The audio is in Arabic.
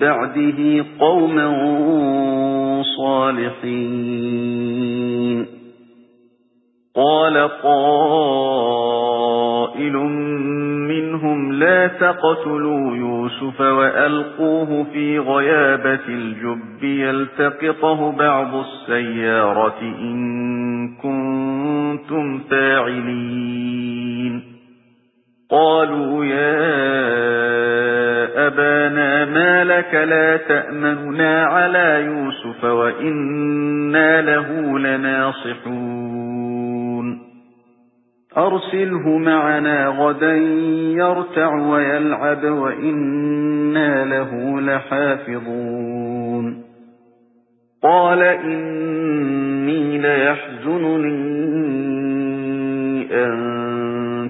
بعده قوما صالحين. قال قائل منهم لا تقتلوا يوسف وألقوه في غيابة الجب يلتقطه بعض السيارة إن كنتم فاعلين. قالوا يا لك لا تأمننا على يوسف وإنا له لناصحون. أرسله معنا غدا يرتع ويلعب وإنا له لحافظون. قال إني ليحزنني